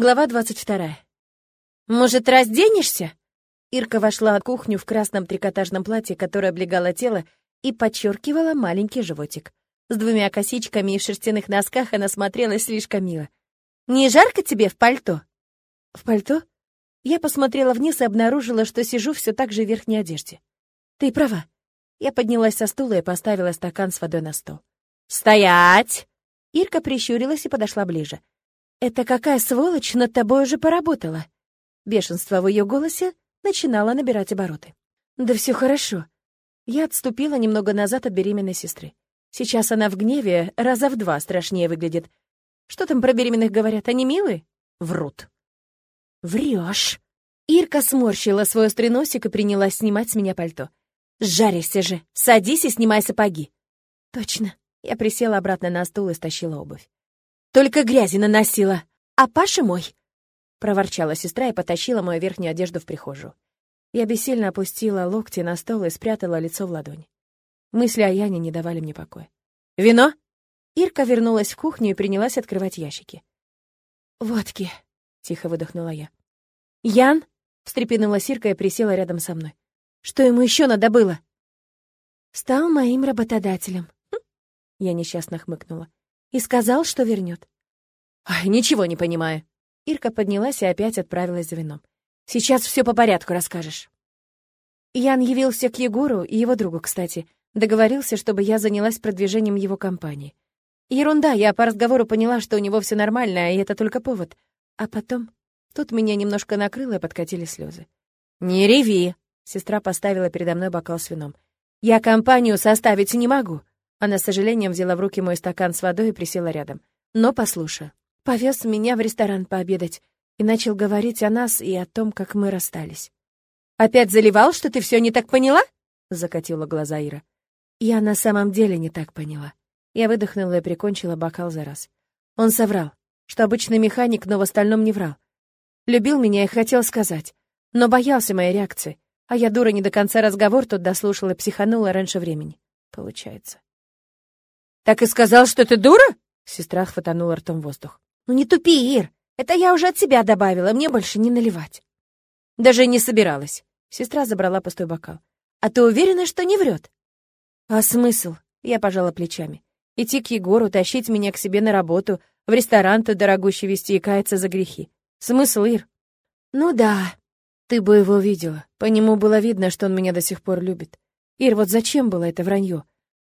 Глава двадцать вторая. «Может, разденешься?» Ирка вошла в кухню в красном трикотажном платье, которое облегало тело и подчеркивало маленький животик. С двумя косичками и в шерстяных носках она смотрелась слишком мило. «Не жарко тебе в пальто?» «В пальто?» Я посмотрела вниз и обнаружила, что сижу все так же в верхней одежде. «Ты права». Я поднялась со стула и поставила стакан с водой на стол. «Стоять!» Ирка прищурилась и подошла ближе. «Это какая сволочь над тобой уже поработала?» Бешенство в ее голосе начинало набирать обороты. «Да все хорошо». Я отступила немного назад от беременной сестры. Сейчас она в гневе раза в два страшнее выглядит. Что там про беременных говорят? Они милые? Врут. Врешь. Ирка сморщила свой острый носик и принялась снимать с меня пальто. «Жаришься же! Садись и снимай сапоги!» «Точно!» Я присела обратно на стул и стащила обувь. «Только грязи наносила! А Паша мой!» Проворчала сестра и потащила мою верхнюю одежду в прихожую. Я бессильно опустила локти на стол и спрятала лицо в ладони. Мысли о Яне не давали мне покоя. «Вино?» Ирка вернулась в кухню и принялась открывать ящики. «Водки», тихо выдохнула я. Ян? встрепенулась Ирка и присела рядом со мной. Что ему еще надо было? Стал моим работодателем. Хм. Я несчастно хмыкнула. И сказал, что вернет. Ай, ничего не понимаю. Ирка поднялась и опять отправилась за вином. Сейчас все по порядку расскажешь. Ян явился к Егору и его другу, кстати. Договорился, чтобы я занялась продвижением его компании. Ерунда, я по разговору поняла, что у него все нормально, и это только повод. А потом... Тут меня немножко накрыло и подкатили слезы. «Не реви!» — сестра поставила передо мной бокал с вином. «Я компанию составить не могу!» Она с сожалением взяла в руки мой стакан с водой и присела рядом. «Но послушай, повез меня в ресторан пообедать и начал говорить о нас и о том, как мы расстались». «Опять заливал, что ты все не так поняла?» — закатила глаза Ира. «Я на самом деле не так поняла». Я выдохнула и прикончила бокал за раз. Он соврал что обычный механик, но в остальном не врал. Любил меня и хотел сказать, но боялся моей реакции. А я, дура, не до конца разговор тут дослушала и психанула раньше времени. Получается. «Так и сказал, что ты дура?» Сестра хватанула ртом воздух. «Ну не тупи, Ир! Это я уже от себя добавила, мне больше не наливать». Даже не собиралась. Сестра забрала пустой бокал. «А ты уверена, что не врет?» «А смысл?» Я пожала плечами. «Идти к Егору, тащить меня к себе на работу, в ресторан-то дорогущий вести и каяться за грехи. Смысл, Ир? Ну да, ты бы его видела. По нему было видно, что он меня до сих пор любит. Ир, вот зачем было это вранье?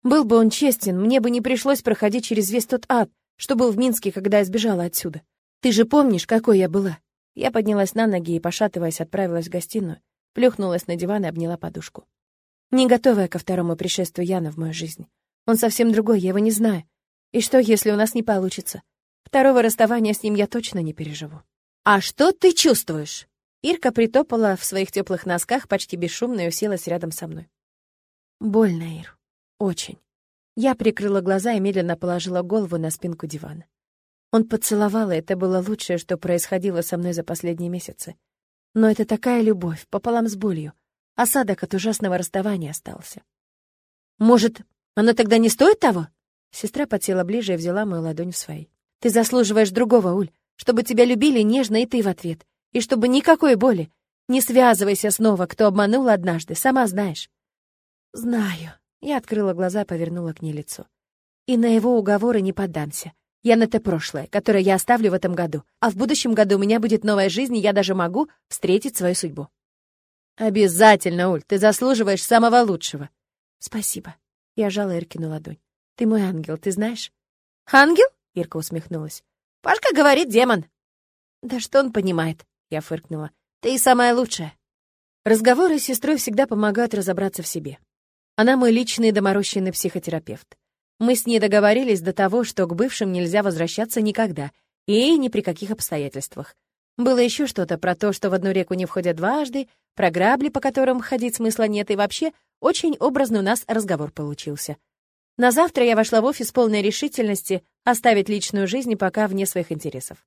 Был бы он честен, мне бы не пришлось проходить через весь тот ад, что был в Минске, когда я сбежала отсюда. Ты же помнишь, какой я была? Я поднялась на ноги и, пошатываясь, отправилась в гостиную, плюхнулась на диван и обняла подушку. Не готовая ко второму пришествию Яна в мою жизнь. Он совсем другой, я его не знаю. И что, если у нас не получится? Второго расставания с ним я точно не переживу. «А что ты чувствуешь?» Ирка притопала в своих теплых носках почти бесшумно и уселась рядом со мной. «Больно, Ир. Очень». Я прикрыла глаза и медленно положила голову на спинку дивана. Он поцеловал, и это было лучшее, что происходило со мной за последние месяцы. Но это такая любовь, пополам с болью. Осадок от ужасного расставания остался. «Может, оно тогда не стоит того?» Сестра подсела ближе и взяла мою ладонь в свои. Ты заслуживаешь другого, Уль, чтобы тебя любили нежно и ты в ответ. И чтобы никакой боли. Не связывайся снова, кто обманул однажды, сама знаешь. Знаю. Я открыла глаза и повернула к ней лицо. И на его уговоры не поддамся. Я на это прошлое, которое я оставлю в этом году. А в будущем году у меня будет новая жизнь, и я даже могу встретить свою судьбу. Обязательно, Уль, ты заслуживаешь самого лучшего. Спасибо. Я жала Иркину ладонь. Ты мой ангел, ты знаешь? Ангел? Ирка усмехнулась. «Пашка говорит демон». «Да что он понимает?» Я фыркнула. «Ты самая лучшая». Разговоры с сестрой всегда помогают разобраться в себе. Она мой личный доморощенный психотерапевт. Мы с ней договорились до того, что к бывшим нельзя возвращаться никогда и ни при каких обстоятельствах. Было еще что-то про то, что в одну реку не входят дважды, про грабли, по которым ходить смысла нет, и вообще очень образный у нас разговор получился. На завтра я вошла в офис полной решительности оставить личную жизнь пока вне своих интересов.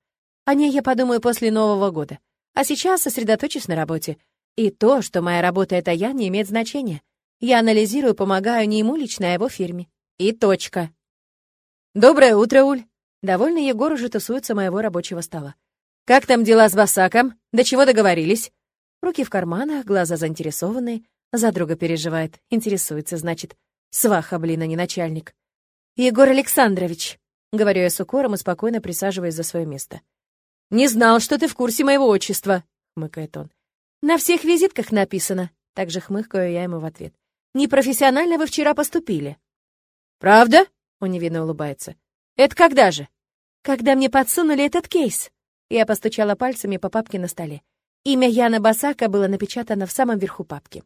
О ней я подумаю после Нового года. А сейчас сосредоточусь на работе. И то, что моя работа — это я, не имеет значения. Я анализирую, помогаю не ему лично, а его фирме. И точка. «Доброе утро, Уль!» Довольный Егор уже тусуется моего рабочего стола. Как там дела с Басаком? До чего договорились?» Руки в карманах, глаза заинтересованные. За друга переживает, интересуется, значит. Сваха, блин, а не начальник. «Егор Александрович», — говорю я с укором и спокойно присаживаясь за свое место. «Не знал, что ты в курсе моего отчества», — хмыкает он. «На всех визитках написано», — также хмыкаю я ему в ответ. «Непрофессионально вы вчера поступили». «Правда?» — он невинно улыбается. «Это когда же?» «Когда мне подсунули этот кейс». Я постучала пальцами по папке на столе. Имя Яна Басака было напечатано в самом верху папки.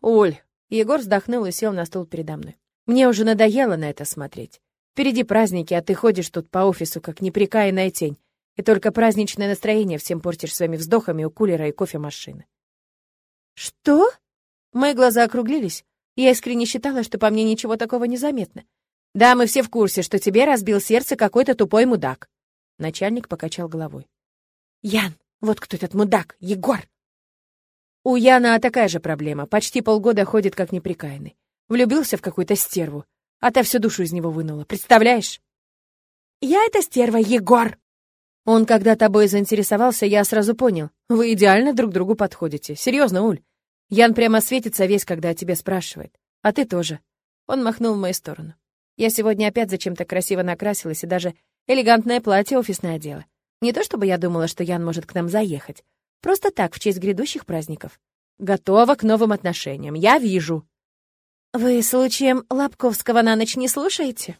«Оль!» — Егор вздохнул и сел на стул передо мной. «Мне уже надоело на это смотреть. Впереди праздники, а ты ходишь тут по офису, как неприкаянная тень, и только праздничное настроение всем портишь своими вздохами у кулера и кофемашины». «Что?» Мои глаза округлились. Я искренне считала, что по мне ничего такого не заметно. «Да, мы все в курсе, что тебе разбил сердце какой-то тупой мудак». Начальник покачал головой. «Ян, вот кто этот мудак, Егор!» У Яна такая же проблема. Почти полгода ходит как неприкаянный. Влюбился в какую-то стерву, а та всю душу из него вынула. Представляешь? «Я эта стерва, Егор!» Он когда тобой заинтересовался, я сразу понял. Вы идеально друг другу подходите. Серьезно, Уль. Ян прямо светится весь, когда о тебе спрашивает. А ты тоже. Он махнул в мою сторону. Я сегодня опять зачем-то красиво накрасилась и даже элегантное платье офисное одела. Не то чтобы я думала, что Ян может к нам заехать. Просто так, в честь грядущих праздников. Готова к новым отношениям, я вижу. Вы, случаем, Лобковского на ночь не слушаете?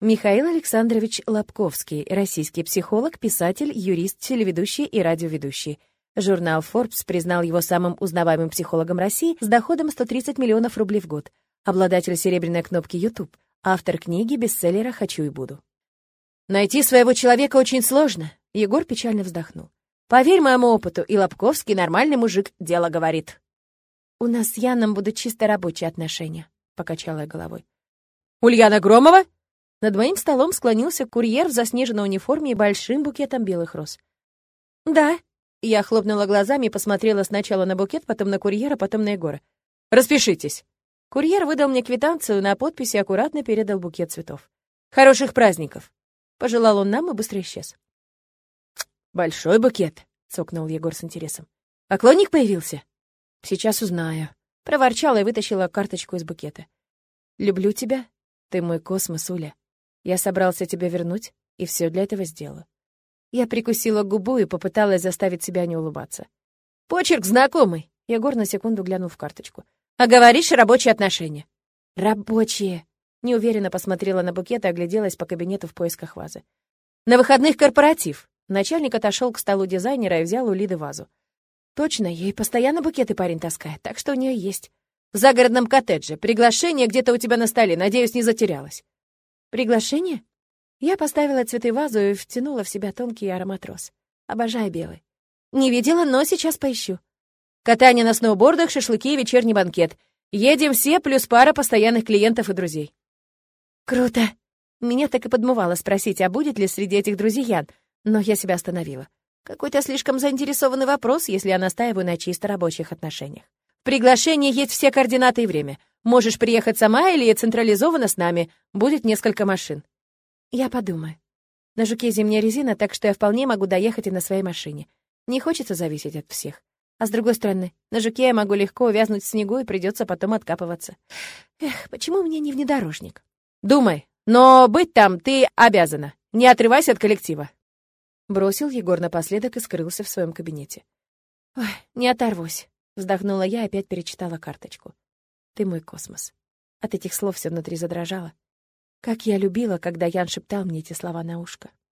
Михаил Александрович Лобковский, российский психолог, писатель, юрист, телеведущий и радиоведущий. Журнал Forbes признал его самым узнаваемым психологом России с доходом 130 миллионов рублей в год. Обладатель серебряной кнопки YouTube. Автор книги бестселлера «Хочу и буду». Найти своего человека очень сложно. Егор печально вздохнул. Поверь моему опыту, и Лобковский нормальный мужик дело говорит. У нас с Яном будут чисто рабочие отношения, покачала я головой. Ульяна Громова? Над моим столом склонился курьер в заснеженной униформе и большим букетом белых роз. «Да». Я хлопнула глазами и посмотрела сначала на букет, потом на курьера, потом на Егора. «Распишитесь». Курьер выдал мне квитанцию на подпись и аккуратно передал букет цветов. «Хороших праздников!» Пожелал он нам и быстро исчез. «Большой букет», — цокнул Егор с интересом. «Поклонник появился?» «Сейчас узнаю». Проворчала и вытащила карточку из букета. «Люблю тебя. Ты мой космос, Уля. Я собрался тебя вернуть, и все для этого сделаю». Я прикусила губу и попыталась заставить себя не улыбаться. «Почерк знакомый!» Егор на секунду глянул в карточку. «А говоришь, рабочие отношения?» «Рабочие!» Неуверенно посмотрела на букет и огляделась по кабинету в поисках вазы. «На выходных корпоратив!» Начальник отошел к столу дизайнера и взял у Лиды вазу. «Точно, ей постоянно букеты парень таскает, так что у нее есть. В загородном коттедже. Приглашение где-то у тебя на столе, надеюсь, не затерялось». «Приглашение?» Я поставила цветы в вазу и втянула в себя тонкий аромат роз. Обожаю белый. Не видела, но сейчас поищу. Катание на сноубордах, шашлыки и вечерний банкет. Едем все, плюс пара постоянных клиентов и друзей. Круто. Меня так и подмывало спросить, а будет ли среди этих друзей Ян, но я себя остановила. Какой-то слишком заинтересованный вопрос, если я настаиваю на чисто рабочих отношениях. В приглашении есть все координаты и время. Можешь приехать сама или централизованно с нами. Будет несколько машин. Я подумаю. На жуке зимняя резина, так что я вполне могу доехать и на своей машине. Не хочется зависеть от всех. А с другой стороны, на жуке я могу легко увязнуть в снегу и придется потом откапываться. Эх, почему мне не внедорожник? Думай, но быть там ты обязана. Не отрывайся от коллектива. Бросил Егор напоследок и скрылся в своем кабинете. Ой, не оторвусь. Вздохнула я и опять перечитала карточку. Ты мой космос. От этих слов все внутри задрожало. Как я любила, когда Ян шептал мне эти слова на ушко.